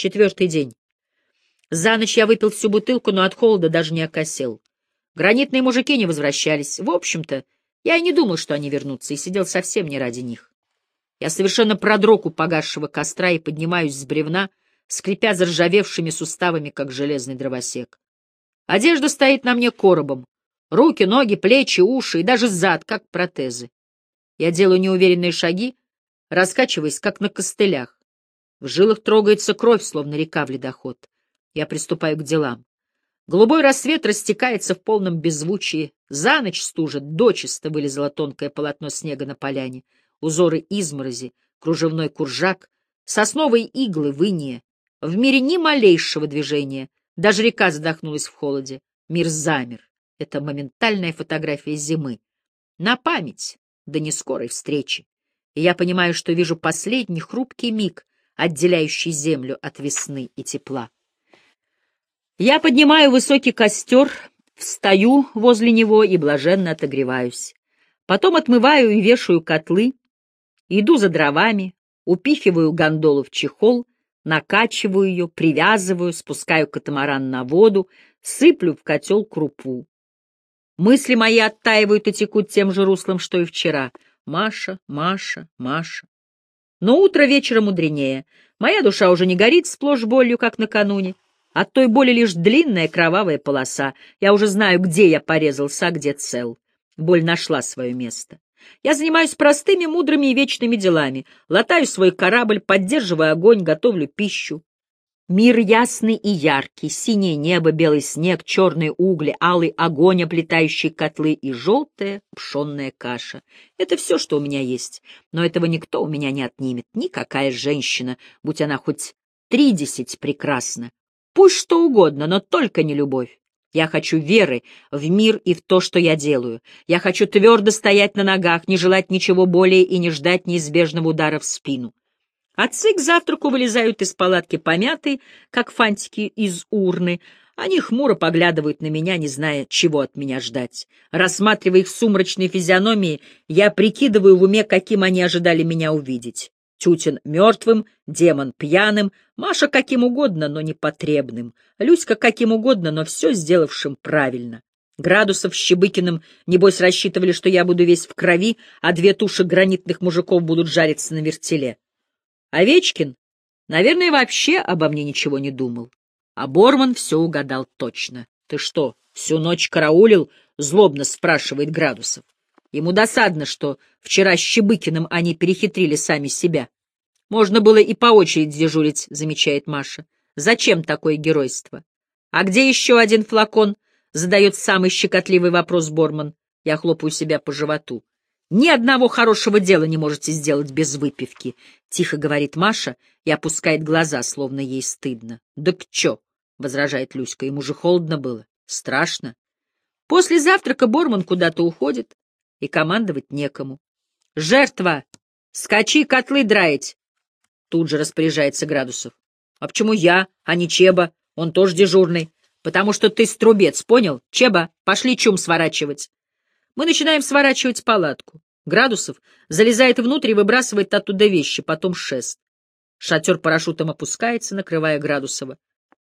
Четвертый день. За ночь я выпил всю бутылку, но от холода даже не окосел. Гранитные мужики не возвращались. В общем-то, я и не думал, что они вернутся, и сидел совсем не ради них. Я совершенно продрог у погасшего костра и поднимаюсь с бревна, скрипя заржавевшими суставами, как железный дровосек. Одежда стоит на мне коробом. Руки, ноги, плечи, уши и даже зад, как протезы. Я делаю неуверенные шаги, раскачиваясь, как на костылях. В жилах трогается кровь, словно река в ледоход. Я приступаю к делам. Голубой рассвет растекается в полном беззвучии. За ночь стужит, дочисто вылезло тонкое полотно снега на поляне, узоры изморози, кружевной куржак, сосновые иглы в инее. В мире ни малейшего движения. Даже река задохнулась в холоде. Мир замер. Это моментальная фотография зимы. На память до нескорой встречи. И я понимаю, что вижу последний хрупкий миг, отделяющий землю от весны и тепла. Я поднимаю высокий костер, встаю возле него и блаженно отогреваюсь. Потом отмываю и вешаю котлы, иду за дровами, упихиваю гондолу в чехол, накачиваю ее, привязываю, спускаю катамаран на воду, сыплю в котел крупу. Мысли мои оттаивают и текут тем же руслом, что и вчера. Маша, Маша, Маша. Но утро вечера мудренее. Моя душа уже не горит сплошь болью, как накануне. От той боли лишь длинная кровавая полоса. Я уже знаю, где я порезался, а где цел. Боль нашла свое место. Я занимаюсь простыми, мудрыми и вечными делами. Латаю свой корабль, поддерживаю огонь, готовлю пищу. Мир ясный и яркий, синее небо, белый снег, черные угли, алый огонь, оплетающий котлы и желтая пшенная каша. Это все, что у меня есть. Но этого никто у меня не отнимет, никакая женщина, будь она хоть тридесять прекрасна. Пусть что угодно, но только не любовь. Я хочу веры в мир и в то, что я делаю. Я хочу твердо стоять на ногах, не желать ничего более и не ждать неизбежного удара в спину. Отцы к завтраку вылезают из палатки помятые, как фантики из урны. Они хмуро поглядывают на меня, не зная, чего от меня ждать. Рассматривая их сумрачные физиономии, я прикидываю в уме, каким они ожидали меня увидеть. Тютин мертвым, демон пьяным, Маша каким угодно, но непотребным, Люська каким угодно, но все сделавшим правильно. Градусов с Щебыкиным, небось, рассчитывали, что я буду весь в крови, а две туши гранитных мужиков будут жариться на вертеле. Овечкин, наверное, вообще обо мне ничего не думал. А Борман все угадал точно. — Ты что, всю ночь караулил? — злобно спрашивает Градусов. Ему досадно, что вчера с Щебыкиным они перехитрили сами себя. Можно было и по очереди дежурить, замечает Маша. Зачем такое геройство? А где еще один флакон? Задает самый щекотливый вопрос Борман. Я хлопаю себя по животу. Ни одного хорошего дела не можете сделать без выпивки, — тихо говорит Маша и опускает глаза, словно ей стыдно. — Да к чё? — возражает Люська. Ему же холодно было. Страшно. После завтрака Борман куда-то уходит, и командовать некому. — Жертва! Скачи котлы драить! Тут же распоряжается Градусов. — А почему я, а не Чеба? Он тоже дежурный. — Потому что ты струбец, понял? Чеба, пошли чум сворачивать. Мы начинаем сворачивать палатку. Градусов залезает внутрь и выбрасывает оттуда вещи, потом шест. Шатер парашютом опускается, накрывая Градусова.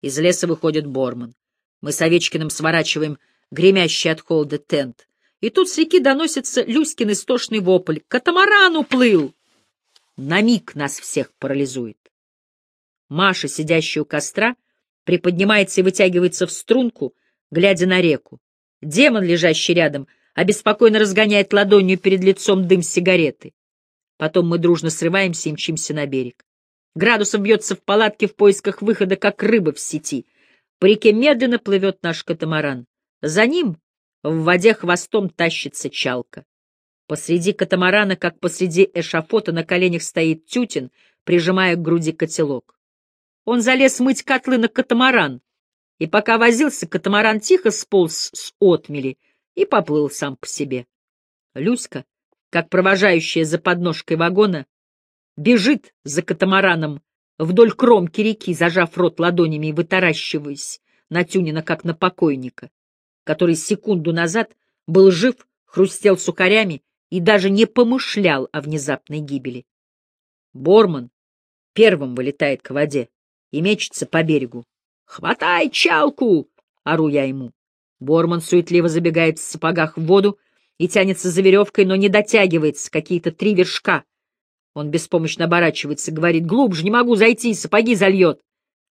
Из леса выходит Борман. Мы с Овечкиным сворачиваем гремящий от холода тент. И тут с реки доносится Люськин истошный вопль. «Катамаран уплыл!» На миг нас всех парализует. Маша, сидящая у костра, приподнимается и вытягивается в струнку, глядя на реку. Демон, лежащий рядом, обеспокоенно разгоняет ладонью перед лицом дым сигареты. Потом мы дружно срываемся и мчимся на берег. Градусов бьется в палатке в поисках выхода, как рыба в сети. По реке медленно плывет наш катамаран. За ним в воде хвостом тащится чалка. Посреди катамарана, как посреди эшафота, на коленях стоит Тютин, прижимая к груди котелок. Он залез мыть котлы на катамаран, и пока возился, катамаран тихо сполз с отмели и поплыл сам по себе. Люська, как провожающая за подножкой вагона, бежит за катамараном вдоль кромки реки, зажав рот ладонями и вытаращиваясь на Тюнина, как на покойника который секунду назад был жив, хрустел сухарями и даже не помышлял о внезапной гибели. Борман первым вылетает к воде. и мечется по берегу. «Хватай чалку!» — ору я ему. Борман суетливо забегает в сапогах в воду и тянется за веревкой, но не дотягивается, какие-то три вершка. Он беспомощно оборачивается, говорит, глубже не могу зайти, сапоги зальет.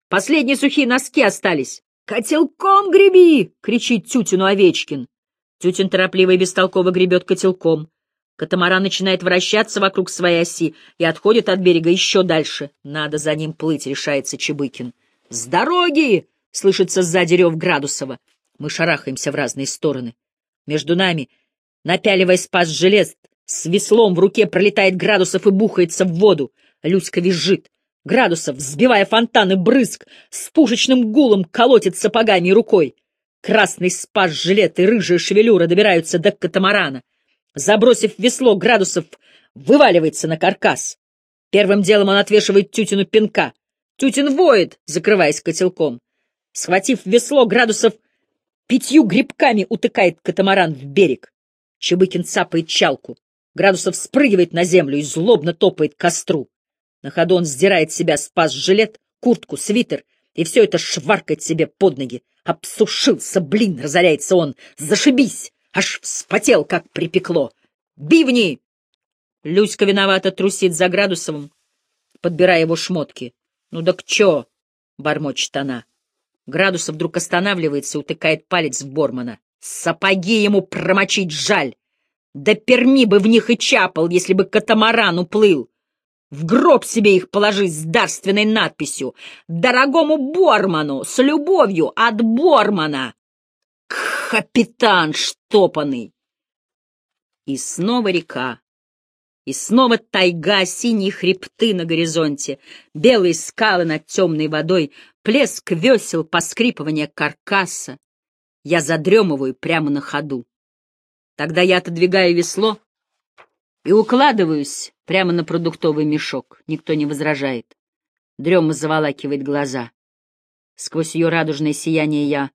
Последние сухие носки остались. «Котелком греби!» — кричит Тютину Овечкин. Тютин торопливо и бестолково гребет котелком. Катамаран начинает вращаться вокруг своей оси и отходит от берега еще дальше. Надо за ним плыть, решается Чебыкин. «С дороги!» — слышится сзади рев Градусова. Мы шарахаемся в разные стороны. Между нами, напяливая спас желез, с веслом в руке пролетает Градусов и бухается в воду. Люська визжит. Градусов, взбивая фонтаны брызг, с пушечным гулом колотит сапогами и рукой. Красный спас жилет и рыжая шевелюра добираются до катамарана. Забросив весло, Градусов вываливается на каркас. Первым делом он отвешивает Тютину пинка. Тютин воет, закрываясь котелком. Схватив весло, Градусов пятью грибками утыкает катамаран в берег. Чебыкин цапает чалку. Градусов спрыгивает на землю и злобно топает к костру. На ходу он сдирает себя спас-жилет, куртку, свитер, и все это шваркает себе под ноги. Обсушился, блин, разоряется он. Зашибись! Аж вспотел, как припекло. Бивни! Люська виновато трусит за Градусовым, подбирая его шмотки. Ну да к чё? — бормочет она. Градусов вдруг останавливается утыкает палец в Бормана. Сапоги ему промочить жаль. Да перми бы в них и чапал, если бы катамаран уплыл. В гроб себе их положи с дарственной надписью «Дорогому Борману, с любовью от Бормана!» Капитан штопанный! И снова река, и снова тайга, синие хребты на горизонте, белые скалы над темной водой, плеск весел, поскрипывание каркаса. Я задремываю прямо на ходу. Тогда я отодвигаю весло и укладываюсь прямо на продуктовый мешок. Никто не возражает. Дрема заволакивает глаза. Сквозь ее радужное сияние я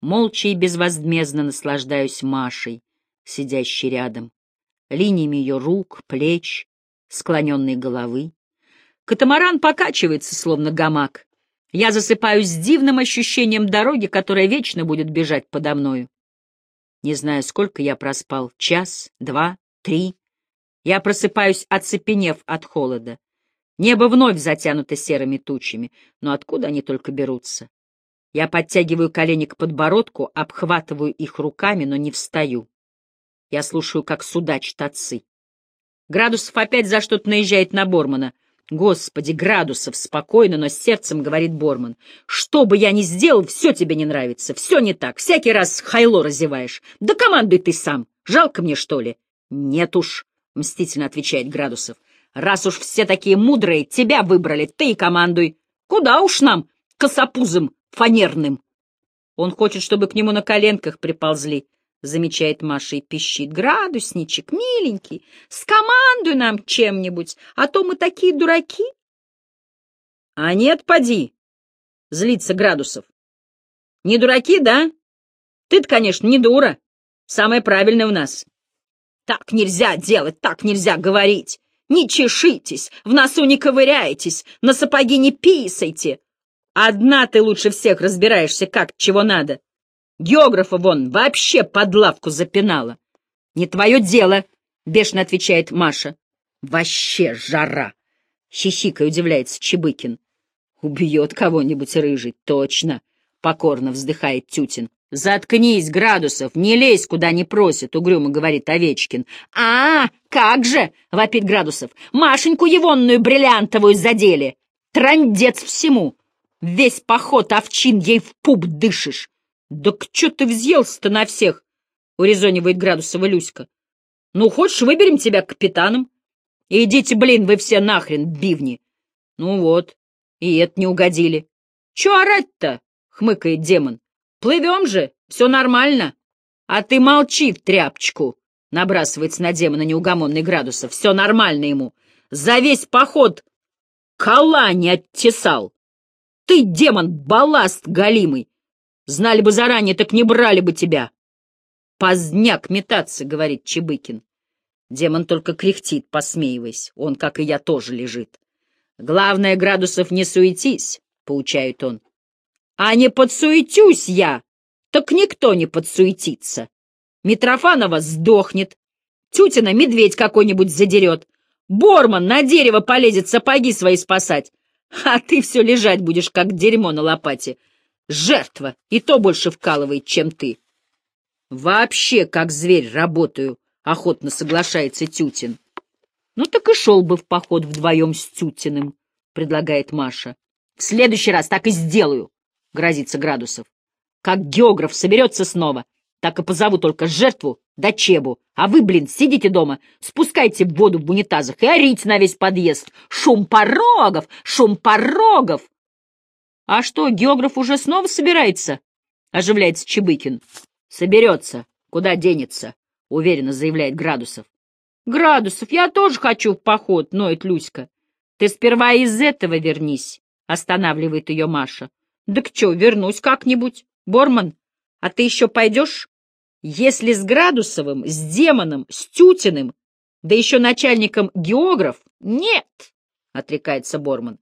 молча и безвозмездно наслаждаюсь Машей, сидящей рядом, линиями ее рук, плеч, склоненной головы. Катамаран покачивается, словно гамак. Я засыпаю с дивным ощущением дороги, которая вечно будет бежать подо мною. Не знаю, сколько я проспал, час, два, три. Я просыпаюсь, оцепенев от холода. Небо вновь затянуто серыми тучами, но откуда они только берутся? Я подтягиваю колени к подбородку, обхватываю их руками, но не встаю. Я слушаю, как судачат отцы. Градусов опять за что-то наезжает на Бормана. Господи, Градусов, спокойно, но сердцем говорит Борман. Что бы я ни сделал, все тебе не нравится, все не так, всякий раз хайло разеваешь. Да командуй ты сам, жалко мне, что ли? Нет уж, — мстительно отвечает Градусов. «Раз уж все такие мудрые, тебя выбрали, ты и командуй. Куда уж нам, косопузым, фанерным?» Он хочет, чтобы к нему на коленках приползли, — замечает Маша и пищит. «Градусничек, миленький, скомандуй нам чем-нибудь, а то мы такие дураки». «А нет, поди!» — злится Градусов. «Не дураки, да? Ты-то, конечно, не дура. Самое правильное у нас. Так нельзя делать, так нельзя говорить. Не чешитесь, в носу не ковыряйтесь, на сапоги не писайте. Одна ты лучше всех разбираешься, как чего надо. Географа вон вообще под лавку запинала. Не твое дело, — бешено отвечает Маша. Вообще жара! Хихикой удивляется Чебыкин. Убьет кого-нибудь рыжий, точно, — покорно вздыхает Тютин. «Заткнись, Градусов, не лезь, куда не просит», — угрюмо говорит Овечкин. «А, как же!» — вопит Градусов. «Машеньку егонную бриллиантовую задели! Трандец всему! Весь поход овчин ей в пуп дышишь! Да к чё ты взъелся-то на всех?» — урезонивает Градусова Люська. «Ну, хочешь, выберем тебя капитаном? Идите, блин, вы все нахрен, бивни!» «Ну вот, и это не угодили. Чё орать-то?» — хмыкает демон. Плывем же, все нормально. А ты молчи в тряпочку, — набрасывается на демона неугомонный градусов. Все нормально ему. За весь поход кола не оттесал. Ты, демон, балласт галимый. Знали бы заранее, так не брали бы тебя. Поздняк метаться, — говорит Чебыкин. Демон только кряхтит, посмеиваясь. Он, как и я, тоже лежит. Главное, градусов не суетись. — поучает он. А не подсуетюсь я, так никто не подсуетится. Митрофанова сдохнет, Тютина медведь какой-нибудь задерет, Борман на дерево полезет сапоги свои спасать, а ты все лежать будешь, как дерьмо на лопате. Жертва, и то больше вкалывает, чем ты. Вообще, как зверь, работаю, — охотно соглашается Тютин. Ну так и шел бы в поход вдвоем с Тютиным, — предлагает Маша. В следующий раз так и сделаю, — грозится Градусов. Как географ соберется снова, так и позову только жертву да чебу. А вы, блин, сидите дома, спускайте воду в унитазах и орите на весь подъезд. Шум порогов! Шум порогов! А что, географ уже снова собирается? Оживляется Чебыкин. Соберется. Куда денется? Уверенно заявляет Градусов. Градусов, я тоже хочу в поход, ноет Люська. Ты сперва из этого вернись, останавливает ее Маша. Да к чё, вернусь как-нибудь. Борман, а ты еще пойдешь? Если с Градусовым, с Демоном, с Тютиным, да еще начальником географ, нет, — отрекается Борман.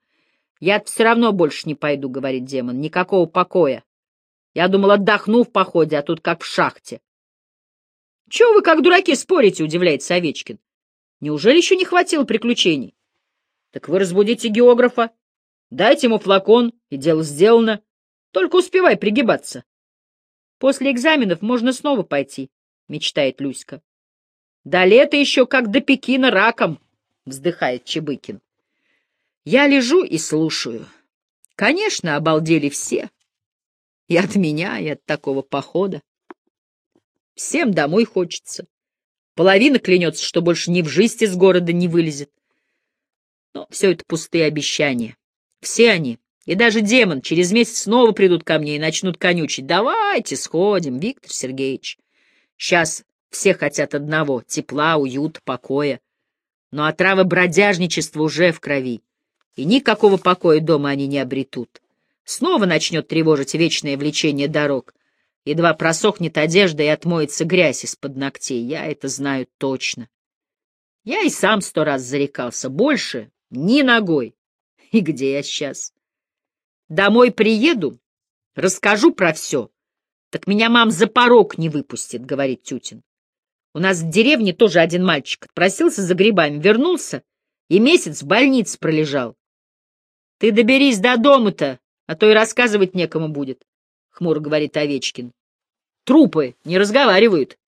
Я все равно больше не пойду, — говорит Демон, — никакого покоя. Я думал, отдохну в походе, а тут как в шахте. — Чего вы как дураки спорите, — удивляется Овечкин. — Неужели еще не хватило приключений? — Так вы разбудите географа, дайте ему флакон, и дело сделано. Только успевай пригибаться. После экзаменов можно снова пойти, — мечтает Люська. — До лета еще как до Пекина раком, — вздыхает Чебыкин. Я лежу и слушаю. Конечно, обалдели все. И от меня, и от такого похода. Всем домой хочется. Половина клянется, что больше ни в жизнь из города не вылезет. Но все это пустые обещания. Все они и даже демон через месяц снова придут ко мне и начнут конючить. Давайте сходим, Виктор Сергеевич. Сейчас все хотят одного — тепла, уюта, покоя. Но отравы бродяжничества уже в крови, и никакого покоя дома они не обретут. Снова начнет тревожить вечное влечение дорог. Едва просохнет одежда и отмоется грязь из-под ногтей. Я это знаю точно. Я и сам сто раз зарекался. Больше ни ногой. И где я сейчас? Домой приеду, расскажу про все. Так меня мам за порог не выпустит, — говорит Тютин. У нас в деревне тоже один мальчик отпросился за грибами, вернулся и месяц в больнице пролежал. Ты доберись до дома-то, а то и рассказывать некому будет, — хмуро говорит Овечкин. Трупы не разговаривают.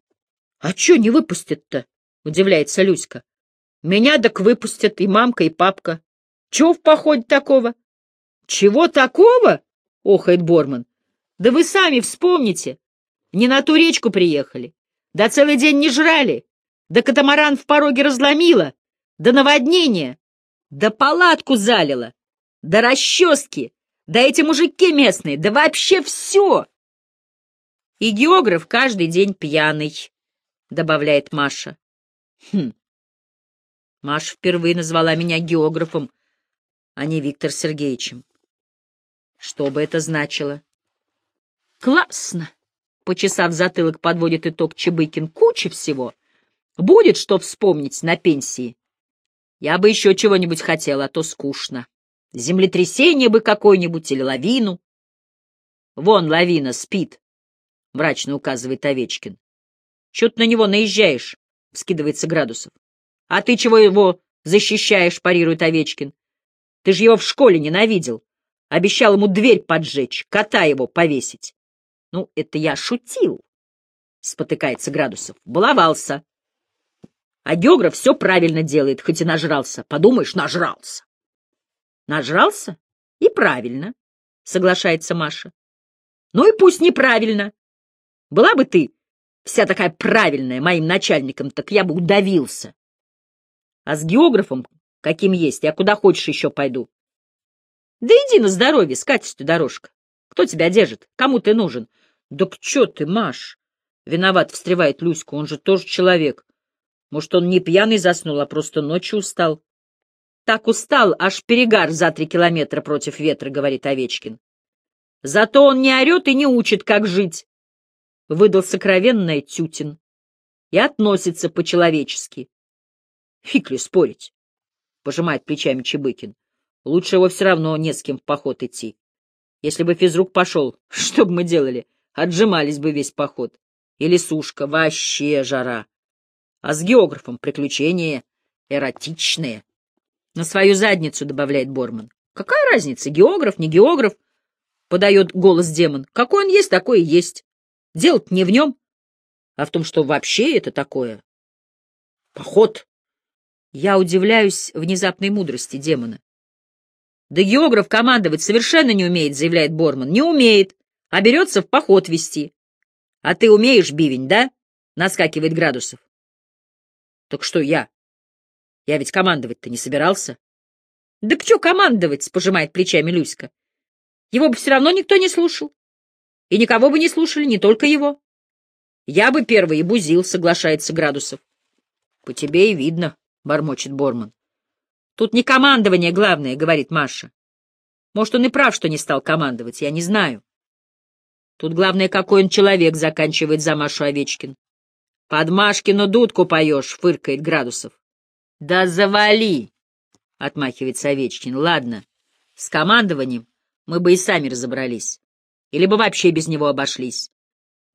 — А чё не выпустят-то? — удивляется Люська. — Меня так выпустят и мамка, и папка. Чего в походе такого? «Чего такого?» — охает Борман. «Да вы сами вспомните. Не на ту речку приехали. Да целый день не жрали. Да катамаран в пороге разломило. Да наводнение. Да палатку залило. Да расчески. Да эти мужики местные. Да вообще все!» «И географ каждый день пьяный», — добавляет Маша. «Хм. Маша впервые назвала меня географом, а не Виктор Сергеевичем. Что бы это значило? Классно! Почесав затылок, подводит итог Чебыкин. Куча всего. Будет что вспомнить на пенсии. Я бы еще чего-нибудь хотел, а то скучно. Землетрясение бы какое-нибудь или лавину. Вон лавина спит, — мрачно указывает Овечкин. Чего ты на него наезжаешь? — вскидывается Градусов. А ты чего его защищаешь? — парирует Овечкин. Ты же его в школе ненавидел. Обещал ему дверь поджечь, кота его повесить. Ну, это я шутил, спотыкается Градусов. Баловался. А географ все правильно делает, хоть и нажрался. Подумаешь, нажрался. Нажрался? И правильно, соглашается Маша. Ну и пусть неправильно. Была бы ты вся такая правильная моим начальником, так я бы удавился. А с географом, каким есть, я куда хочешь еще пойду. Да иди на здоровье, скатистую дорожка. Кто тебя держит? Кому ты нужен? Да к чё ты, Маш? Виноват встревает Люська, он же тоже человек. Может, он не пьяный заснул, а просто ночью устал. Так устал, аж перегар за три километра против ветра, говорит Овечкин. Зато он не орет и не учит, как жить. Выдал сокровенное Тютин. И относится по-человечески. Фиг ли спорить, пожимает плечами Чебыкин. Лучше его все равно не с кем в поход идти. Если бы физрук пошел, что бы мы делали? Отжимались бы весь поход. Или сушка, вообще жара. А с географом приключения эротичные. На свою задницу, добавляет Борман. Какая разница, географ, не географ? Подает голос демон. Какой он есть, такой и есть. дело не в нем, а в том, что вообще это такое. Поход. Я удивляюсь внезапной мудрости демона. Да географ командовать совершенно не умеет, заявляет Борман. Не умеет, а берется в поход вести. А ты умеешь, бивень, да? Наскакивает Градусов. Так что я? Я ведь командовать-то не собирался. Да что командовать, пожимает плечами Люська. Его бы все равно никто не слушал. И никого бы не слушали, не только его. Я бы первый и бузил, соглашается Градусов. По тебе и видно, бормочет Борман. Тут не командование главное, говорит Маша. Может, он и прав, что не стал командовать, я не знаю. Тут главное, какой он человек, заканчивает за Машу Овечкин. Под Машкину дудку поешь, фыркает Градусов. Да завали, отмахивается Овечкин. Ладно, с командованием мы бы и сами разобрались. Или бы вообще без него обошлись.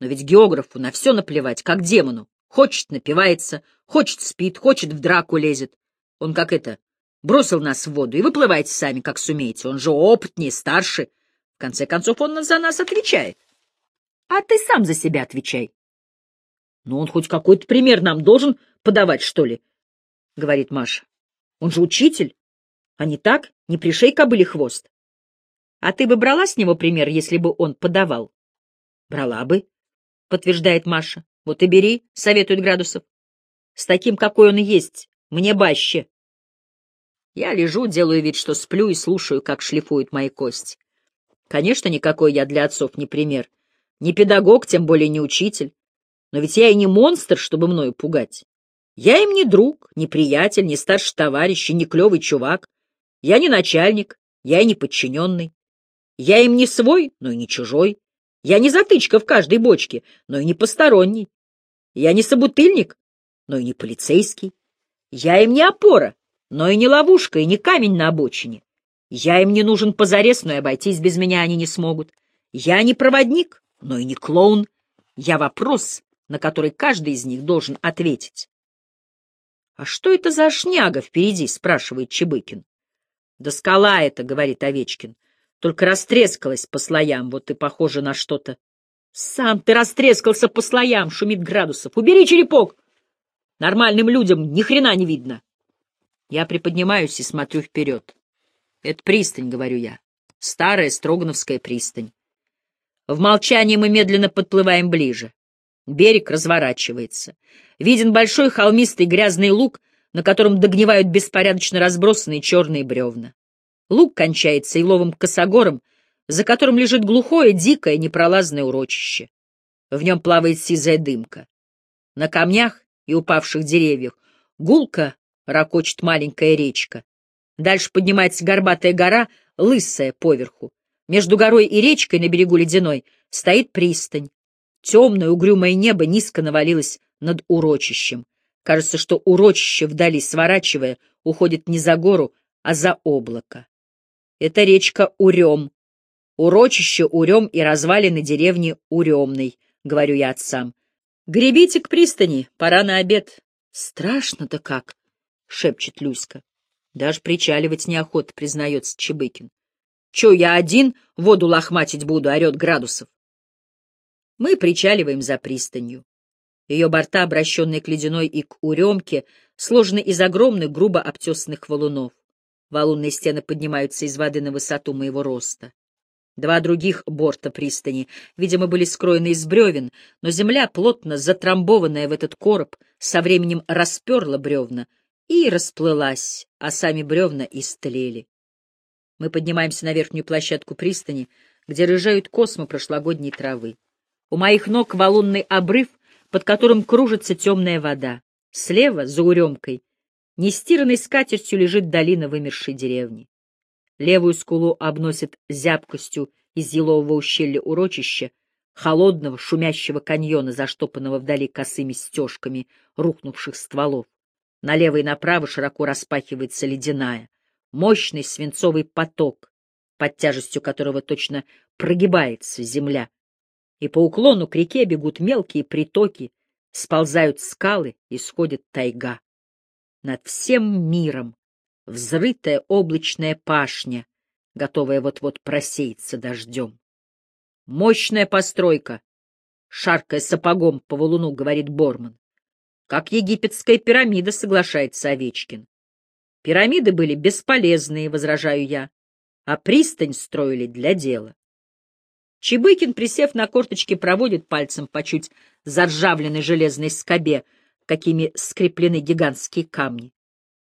Но ведь географу на все наплевать, как демону. Хочет — напивается, хочет — спит, хочет — в драку лезет. Он как это, бросил нас в воду, и выплывайте сами, как сумеете. Он же опытнее, старше. В конце концов, он за нас отвечает. А ты сам за себя отвечай. Ну, он хоть какой-то пример нам должен подавать, что ли? — говорит Маша. Он же учитель. А не так? Не пришей кобыли хвост. А ты бы брала с него пример, если бы он подавал? Брала бы, — подтверждает Маша. Вот и бери, — советует Градусов. С таким, какой он есть, мне баще. Я лежу, делаю вид, что сплю и слушаю, как шлифуют мои кости. Конечно, никакой я для отцов не пример. Не педагог, тем более не учитель. Но ведь я и не монстр, чтобы мною пугать. Я им не друг, не приятель, не старший товарищ, не клевый чувак. Я не начальник, я и не подчиненный. Я им не свой, но и не чужой. Я не затычка в каждой бочке, но и не посторонний. Я не собутыльник, но и не полицейский. Я им не опора, но и не ловушка, и не камень на обочине. Я им не нужен позарез, но и обойтись без меня они не смогут. Я не проводник, но и не клоун. Я вопрос, на который каждый из них должен ответить. — А что это за шняга впереди? — спрашивает Чебыкин. — Да скала это, — говорит Овечкин. Только растрескалась по слоям, вот и похоже на что-то. — Сам ты растрескался по слоям, — шумит Градусов. — Убери черепок! Нормальным людям ни хрена не видно. Я приподнимаюсь и смотрю вперед. Это пристань, говорю я. Старая Строгановская пристань. В молчании мы медленно подплываем ближе. Берег разворачивается. Виден большой холмистый грязный луг, на котором догнивают беспорядочно разбросанные черные бревна. Луг кончается иловым косогором, за которым лежит глухое, дикое, непролазное урочище. В нем плавает сизая дымка. На камнях и упавших деревьях гулко ракочет маленькая речка. Дальше поднимается горбатая гора, лысая поверху. Между горой и речкой на берегу ледяной стоит пристань. Темное угрюмое небо низко навалилось над урочищем. Кажется, что урочище вдали, сворачивая, уходит не за гору, а за облако. Это речка Урем. Урочище Урем и развалины деревни Уремной, говорю я отцам. Гребите к пристани, пора на обед. Страшно-то как, шепчет Люська. Даже причаливать неохота, признается Чебыкин. Че, я один воду лохматить буду, орет Градусов. Мы причаливаем за пристанью. Ее борта, обращенные к ледяной и к уремке, сложены из огромных, грубо обтесанных валунов. Валунные стены поднимаются из воды на высоту моего роста. Два других борта пристани, видимо, были скроены из бревен, но земля, плотно затрамбованная в этот короб, со временем расперла бревна и расплылась, а сами бревна истлели. Мы поднимаемся на верхнюю площадку пристани, где рыжают космы прошлогодней травы. У моих ног валунный обрыв, под которым кружится темная вода. Слева, за уремкой, нестиранной скатертью лежит долина вымершей деревни. Левую скулу обносит зябкостью из елового ущелья урочища, холодного шумящего каньона, заштопанного вдали косыми стежками рухнувших стволов. Налево и направо широко распахивается ледяная, мощный свинцовый поток, под тяжестью которого точно прогибается земля. И по уклону к реке бегут мелкие притоки, сползают скалы и сходит тайга. Над всем миром взрытая облачная пашня, готовая вот-вот просеяться дождем. Мощная постройка, шаркая сапогом по валуну, говорит Борман. Как египетская пирамида, соглашается Овечкин. Пирамиды были бесполезные, возражаю я, а пристань строили для дела. Чебыкин, присев на корточки, проводит пальцем по чуть заржавленной железной скобе, какими скреплены гигантские камни.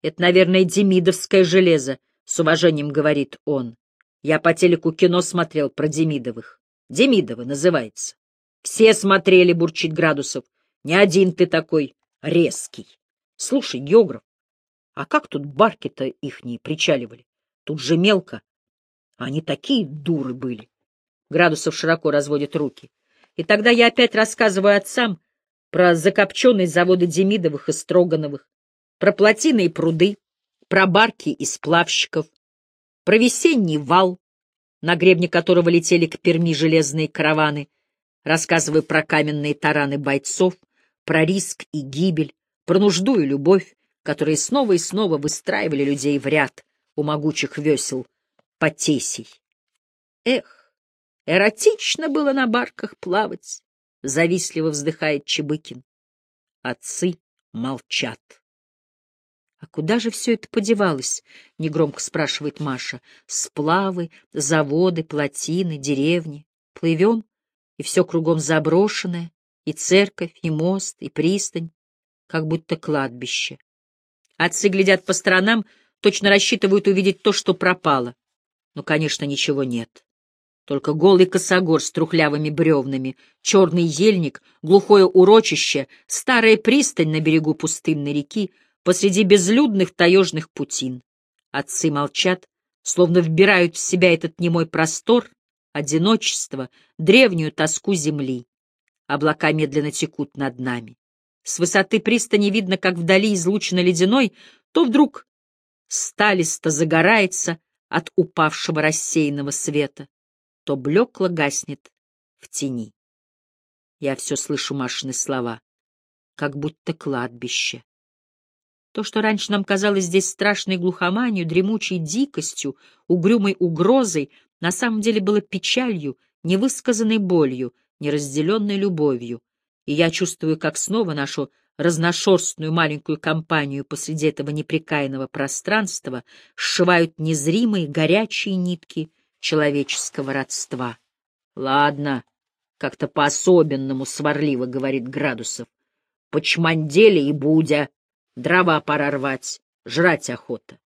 Это, наверное, демидовское железо, — с уважением говорит он. Я по телеку кино смотрел про Демидовых. Демидовы называется. Все смотрели, бурчит Градусов. Не один ты такой резкий. Слушай, географ, а как тут барки-то ихние причаливали? Тут же мелко. Они такие дуры были. Градусов широко разводит руки. И тогда я опять рассказываю отцам про закопченные заводы Демидовых и Строгановых, про плотины и пруды, про барки и сплавщиков, про весенний вал, на гребне которого летели к Перми железные караваны, рассказываю про каменные тараны бойцов, про риск и гибель, про нужду и любовь, которые снова и снова выстраивали людей в ряд у могучих весел потесей. Эх, эротично было на барках плавать, завистливо вздыхает Чебыкин. Отцы молчат. — А куда же все это подевалось? — негромко спрашивает Маша. — Сплавы, заводы, плотины, деревни. Плывем, и все кругом заброшенное, и церковь, и мост, и пристань, как будто кладбище. Отцы глядят по сторонам, точно рассчитывают увидеть то, что пропало. Но, конечно, ничего нет. Только голый косогор с трухлявыми бревнами, черный ельник, глухое урочище, старая пристань на берегу пустынной реки, посреди безлюдных таежных путин. Отцы молчат, словно вбирают в себя этот немой простор, одиночество, древнюю тоску земли. Облака медленно текут над нами. С высоты пристани видно, как вдали излучено ледяной, то вдруг сталисто загорается от упавшего рассеянного света, то блекло гаснет в тени. Я все слышу Машины слова, как будто кладбище. То, что раньше нам казалось здесь страшной глухоманью, дремучей дикостью, угрюмой угрозой, на самом деле было печалью, невысказанной болью, неразделенной любовью. И я чувствую, как снова нашу разношерстную маленькую компанию посреди этого непрекаянного пространства сшивают незримые горячие нитки человеческого родства. — Ладно, — как-то по-особенному сварливо говорит Градусов. — Почмандели и Будя. Дрова пора рвать, жрать охота.